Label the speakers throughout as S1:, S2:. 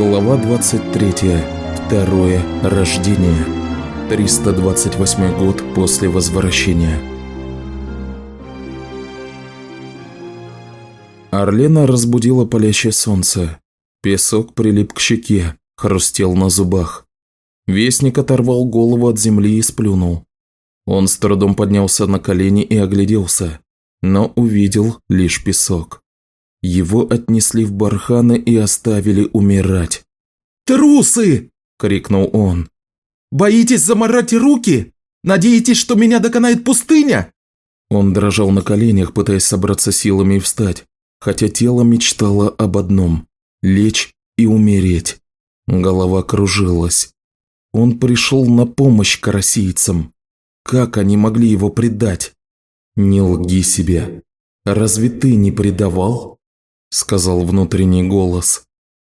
S1: Глава 23. Второе рождение. 328 год после возвращения. Орлена разбудила палящее солнце. Песок прилип к щеке, хрустел на зубах. Вестник оторвал голову от земли и сплюнул. Он с трудом поднялся на колени и огляделся, но увидел лишь песок. Его отнесли в барханы и оставили умирать.
S2: «Трусы!» – крикнул он. «Боитесь заморать руки? Надеетесь, что меня доконает пустыня?»
S1: Он дрожал на коленях, пытаясь собраться силами и встать, хотя тело мечтало об одном – лечь и умереть. Голова кружилась. Он пришел на помощь карасийцам. Как они могли его предать? Не лги себе. Разве ты не предавал? – сказал внутренний голос.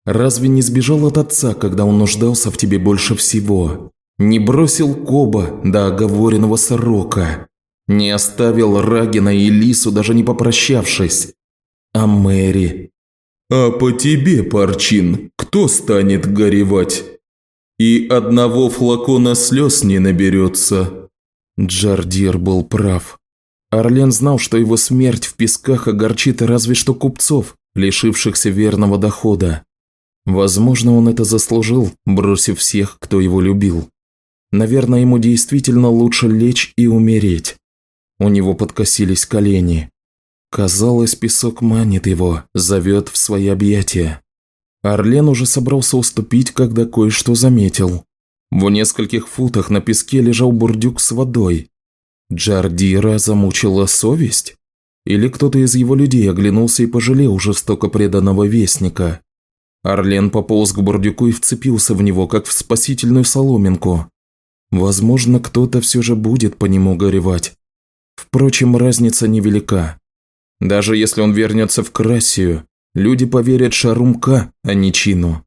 S1: «Разве не сбежал от отца, когда он нуждался в тебе больше всего? Не бросил Коба до оговоренного срока? Не оставил Рагина и Лису, даже не попрощавшись? А Мэри?» «А по тебе, Парчин, кто станет горевать? И одного флакона слез не наберется». Джардир был прав. Орлен знал, что его смерть в песках огорчит разве что купцов, лишившихся верного дохода. Возможно, он это заслужил, бросив всех, кто его любил. Наверное, ему действительно лучше лечь и умереть. У него подкосились колени. Казалось, песок манит его, зовет в свои объятия. Орлен уже собрался уступить, когда кое-что заметил. В нескольких футах на песке лежал бурдюк с водой. Джардира замучила совесть? Или кто-то из его людей оглянулся и пожалел жестоко преданного вестника. Орлен пополз к бурдюку и вцепился в него, как в спасительную соломинку. Возможно, кто-то все же будет по нему горевать. Впрочем, разница невелика. Даже если он вернется в Красию, люди поверят Шарумка, а не Чину.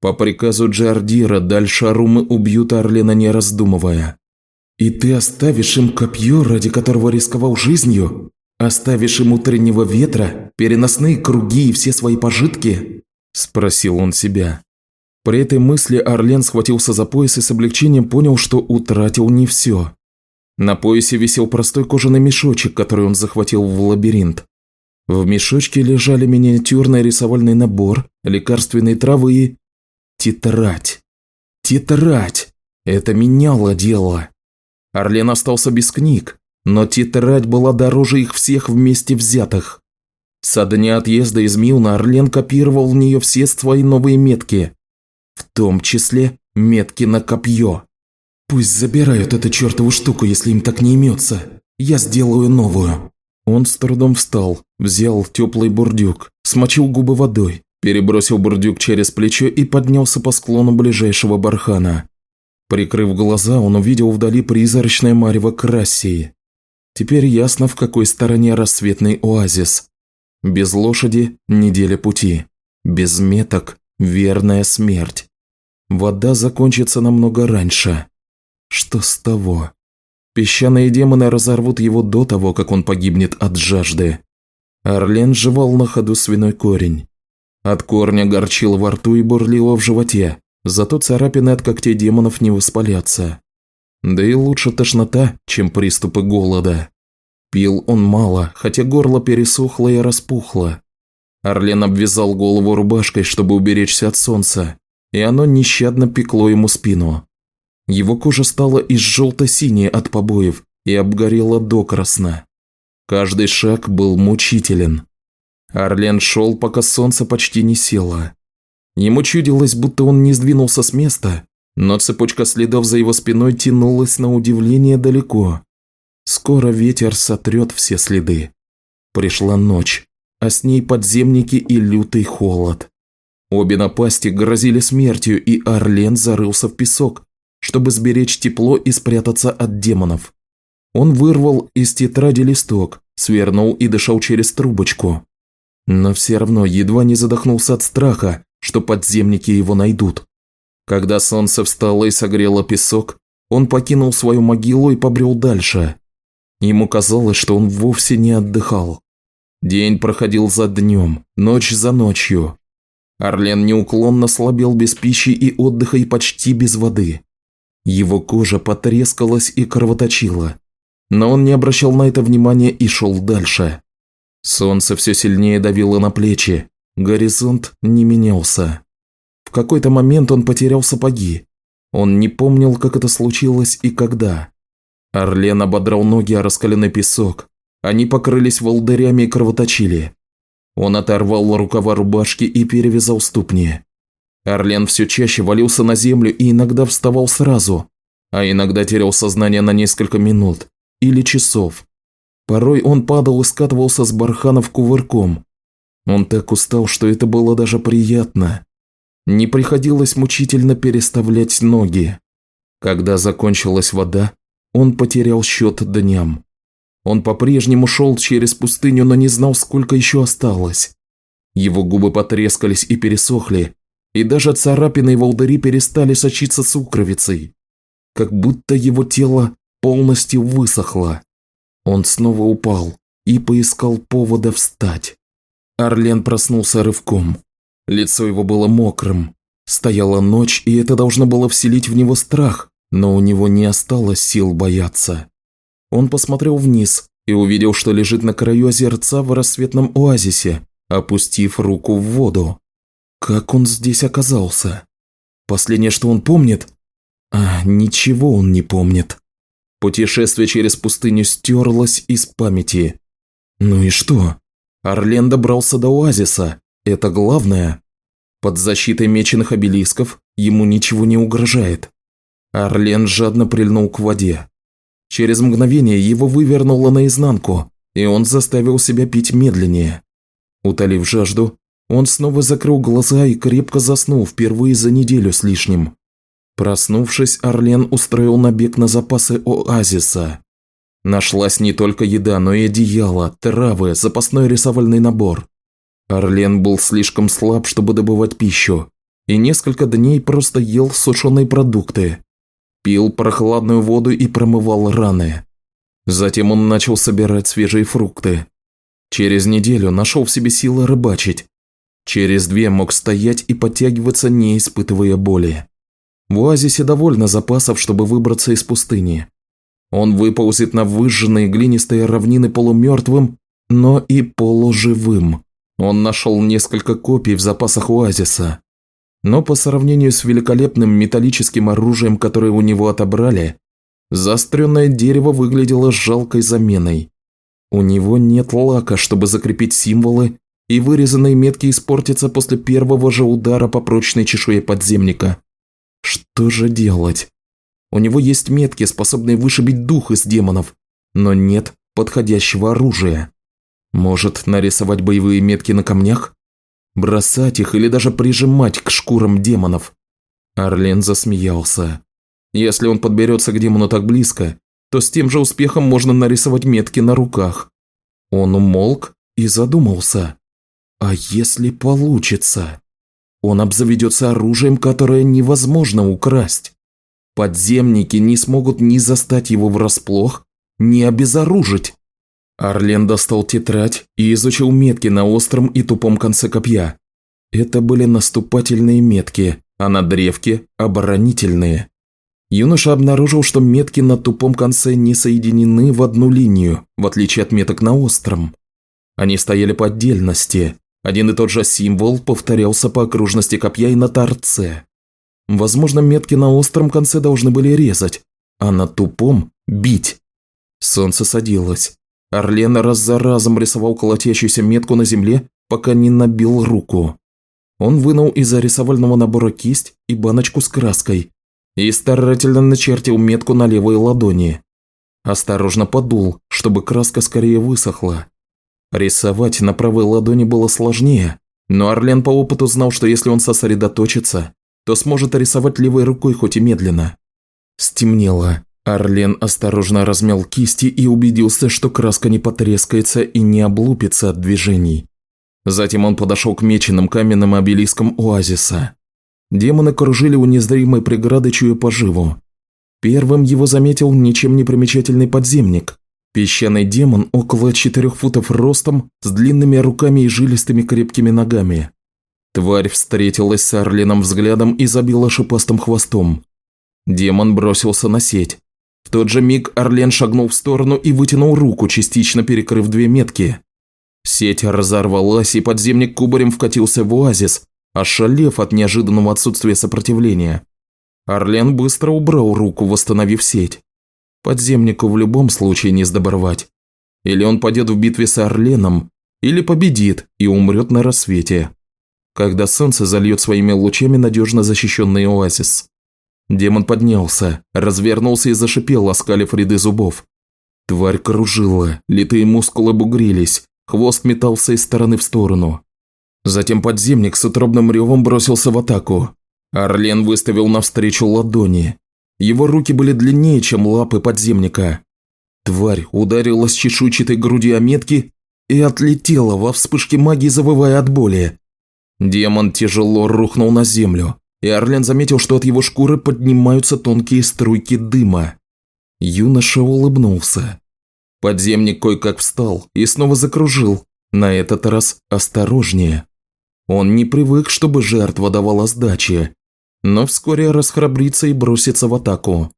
S1: По приказу Джардира даль Шарумы убьют Орлена не раздумывая. «И ты оставишь им копье, ради которого рисковал жизнью?» «Оставишь им утреннего ветра, переносные круги и все свои пожитки?» – спросил он себя. При этой мысли Орлен схватился за пояс и с облегчением понял, что утратил не все. На поясе висел простой кожаный мешочек, который он захватил в лабиринт. В мешочке лежали миниатюрный рисовальный набор, лекарственные травы и... Тетрадь. Тетрадь! Это меняло дело. Орлен остался без книг, но тетрадь была дороже их всех вместе взятых. Со дня отъезда из Милна Орлен копировал в нее все свои новые метки, в том числе метки на копье. «Пусть забирают эту чертову штуку, если им так не имется. Я сделаю новую». Он с трудом встал, взял теплый бурдюк, смочил губы водой, перебросил бурдюк через плечо и поднялся по склону ближайшего бархана. Прикрыв глаза, он увидел вдали призрачное марево Крассии. Теперь ясно, в какой стороне рассветный оазис. Без лошади – неделя пути. Без меток – верная смерть. Вода закончится намного раньше. Что с того? Песчаные демоны разорвут его до того, как он погибнет от жажды. Орлен жевал на ходу свиной корень. От корня горчило во рту и бурлило в животе, зато царапины от когтей демонов не воспалятся. Да и лучше тошнота, чем приступы голода. Пил он мало, хотя горло пересохло и распухло. Орлен обвязал голову рубашкой, чтобы уберечься от солнца, и оно нещадно пекло ему спину. Его кожа стала из желто-синей от побоев и обгорела докрасно. Каждый шаг был мучителен. Орлен шел, пока солнце почти не село. Ему чудилось, будто он не сдвинулся с места, но цепочка следов за его спиной тянулась на удивление далеко. Скоро ветер сотрет все следы. Пришла ночь, а с ней подземники и лютый холод. Обе напасти грозили смертью, и Орлен зарылся в песок, чтобы сберечь тепло и спрятаться от демонов. Он вырвал из тетради листок, свернул и дышал через трубочку. Но все равно едва не задохнулся от страха, что подземники его найдут. Когда солнце встало и согрело песок, он покинул свою могилу и побрел дальше. Ему казалось, что он вовсе не отдыхал. День проходил за днем, ночь за ночью. Орлен неуклонно слабел без пищи и отдыха и почти без воды. Его кожа потрескалась и кровоточила. Но он не обращал на это внимания и шел дальше. Солнце все сильнее давило на плечи. Горизонт не менялся. Какой-то момент он потерял сапоги. Он не помнил, как это случилось и когда. Орлен ободрал ноги о раскаленный песок. Они покрылись волдырями и кровоточили. Он оторвал рукава рубашки и перевязал ступни. Орлен все чаще валился на землю и иногда вставал сразу, а иногда терял сознание на несколько минут или часов. Порой он падал и скатывался с барханов кувырком. Он так устал, что это было даже приятно. Не приходилось мучительно переставлять ноги. Когда закончилась вода, он потерял счет дням. Он по-прежнему шел через пустыню, но не знал, сколько еще осталось. Его губы потрескались и пересохли, и даже царапины и волдыри перестали сочиться сукровицей, как будто его тело полностью высохло. Он снова упал и поискал повода встать. Орлен проснулся рывком. Лицо его было мокрым. Стояла ночь, и это должно было вселить в него страх, но у него не осталось сил бояться. Он посмотрел вниз и увидел, что лежит на краю озерца в рассветном оазисе, опустив руку в воду. Как он здесь оказался? Последнее, что он помнит? А, ничего он не помнит. Путешествие через пустыню стерлось из памяти. Ну и что? Орлен добрался до оазиса. Это главное. Под защитой меченых обелисков ему ничего не угрожает. Орлен жадно прильнул к воде. Через мгновение его вывернуло наизнанку, и он заставил себя пить медленнее. Утолив жажду, он снова закрыл глаза и крепко заснул впервые за неделю с лишним. Проснувшись, Орлен устроил набег на запасы оазиса. Нашлась не только еда, но и одеяло, травы, запасной рисовальный набор. Орлен был слишком слаб, чтобы добывать пищу, и несколько дней просто ел сушеные продукты, пил прохладную воду и промывал раны. Затем он начал собирать свежие фрукты. Через неделю нашел в себе силы рыбачить. Через две мог стоять и подтягиваться, не испытывая боли. В оазисе довольно запасов, чтобы выбраться из пустыни. Он выползет на выжженные глинистые равнины полумертвым, но и полуживым. Он нашел несколько копий в запасах оазиса. Но по сравнению с великолепным металлическим оружием, которое у него отобрали, заостренное дерево выглядело жалкой заменой. У него нет лака, чтобы закрепить символы, и вырезанные метки испортятся после первого же удара по прочной чешуе подземника. Что же делать? У него есть метки, способные вышибить дух из демонов, но нет подходящего оружия. Может, нарисовать боевые метки на камнях? Бросать их или даже прижимать к шкурам демонов? Орлен засмеялся. Если он подберется к демону так близко, то с тем же успехом можно нарисовать метки на руках. Он умолк и задумался. А если получится? Он обзаведется оружием, которое невозможно украсть. Подземники не смогут ни застать его врасплох, ни обезоружить. Арлен достал тетрадь и изучил метки на остром и тупом конце копья. Это были наступательные метки, а на древке – оборонительные. Юноша обнаружил, что метки на тупом конце не соединены в одну линию, в отличие от меток на остром. Они стояли по отдельности. Один и тот же символ повторялся по окружности копья и на торце. Возможно, метки на остром конце должны были резать, а на тупом – бить. Солнце садилось. Орлен раз за разом рисовал колотящуюся метку на земле, пока не набил руку. Он вынул из-за рисовального набора кисть и баночку с краской и старательно начертил метку на левой ладони. Осторожно подул, чтобы краска скорее высохла. Рисовать на правой ладони было сложнее, но Орлен по опыту знал, что если он сосредоточится, то сможет рисовать левой рукой хоть и медленно. Стемнело. Орлен осторожно размял кисти и убедился, что краска не потрескается и не облупится от движений. Затем он подошел к меченым каменным обелискам оазиса. Демоны кружили у незримой преграды, чуя поживу. Первым его заметил ничем не примечательный подземник. Песчаный демон около четырех футов ростом, с длинными руками и жилистыми крепкими ногами. Тварь встретилась с Орленом взглядом и забила шипастым хвостом. Демон бросился на сеть. В тот же миг Орлен шагнул в сторону и вытянул руку, частично перекрыв две метки. Сеть разорвалась, и подземник кубарем вкатился в оазис, ошалев от неожиданного отсутствия сопротивления. Орлен быстро убрал руку, восстановив сеть. Подземнику в любом случае не сдобровать. Или он пойдет в битве с Орленом, или победит и умрет на рассвете, когда солнце зальет своими лучами надежно защищенный оазис. Демон поднялся, развернулся и зашипел, оскалив ряды зубов. Тварь кружила, литые мускулы бугрились, хвост метался из стороны в сторону. Затем подземник с утробным ревом бросился в атаку. Орлен выставил навстречу ладони. Его руки были длиннее, чем лапы подземника. Тварь ударила с чешуйчатой груди о метки и отлетела во вспышке магии, завывая от боли. Демон тяжело рухнул на землю, и Орлен заметил, что от его шкуры поднимаются тонкие струйки дыма. Юноша улыбнулся. Подземник кое-как встал и снова закружил, на этот раз осторожнее. Он не привык, чтобы жертва давала сдачи, но вскоре расхрабрится и бросится в атаку.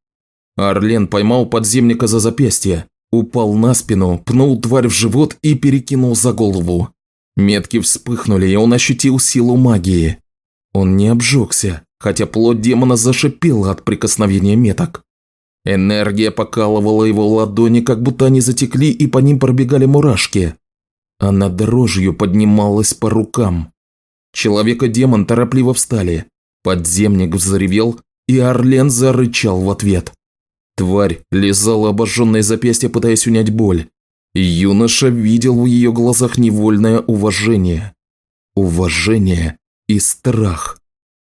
S1: Орлен поймал подземника за запястье, упал на спину, пнул тварь в живот и перекинул за голову. Метки вспыхнули, и он ощутил силу магии. Он не обжегся, хотя плоть демона зашипела от прикосновения меток. Энергия покалывала его ладони, как будто они затекли и по ним пробегали мурашки. Она дрожью поднималась по рукам. Человек и демон торопливо встали. Подземник взревел, и Орлен зарычал в ответ. Тварь лизала обожженное запястье, пытаясь унять боль. Юноша видел в ее глазах невольное уважение. Уважение и страх.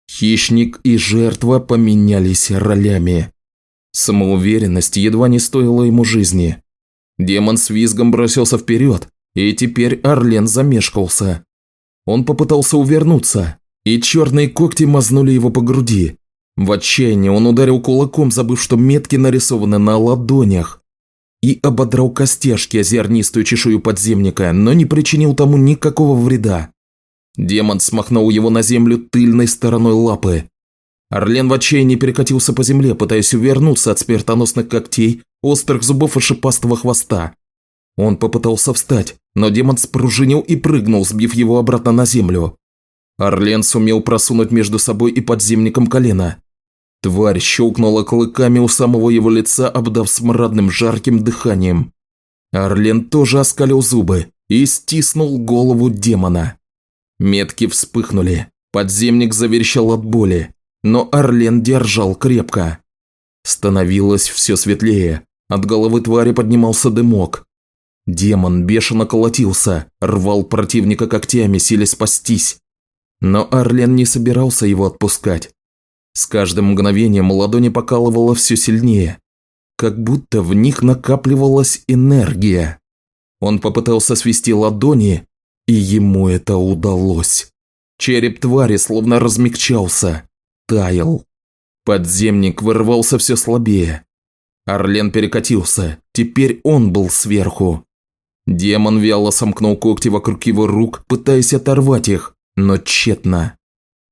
S1: Хищник и жертва поменялись ролями. Самоуверенность едва не стоила ему жизни. Демон с визгом бросился вперед, и теперь Орлен замешкался. Он попытался увернуться, и черные когти мазнули его по груди. В отчаянии он ударил кулаком, забыв, что метки нарисованы на ладонях, и ободрал костяшки о зернистую чешую подземника, но не причинил тому никакого вреда. Демон смахнул его на землю тыльной стороной лапы, Орлен в отчаянии перекатился по земле, пытаясь увернуться от смертоносных когтей, острых зубов и шипастого хвоста. Он попытался встать, но демон спружинил и прыгнул, сбив его обратно на землю. Орлен сумел просунуть между собой и подземником колено. Тварь щелкнула клыками у самого его лица, обдав смрадным жарким дыханием. Орлен тоже оскалил зубы и стиснул голову демона. Метки вспыхнули. Подземник заверещал от боли но Орлен держал крепко. Становилось все светлее, от головы твари поднимался дымок. Демон бешено колотился, рвал противника когтями, силясь спастись. Но Орлен не собирался его отпускать. С каждым мгновением ладони покалывало все сильнее, как будто в них накапливалась энергия. Он попытался свести ладони, и ему это удалось. Череп твари словно размягчался таял. Подземник вырвался все слабее. Орлен перекатился, теперь он был сверху. Демон вяло сомкнул когти вокруг его рук, пытаясь оторвать их, но тщетно.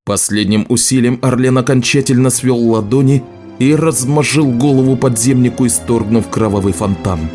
S1: Последним усилием Орлен окончательно свел ладони и размажил голову подземнику, исторгнув кровавый фонтан.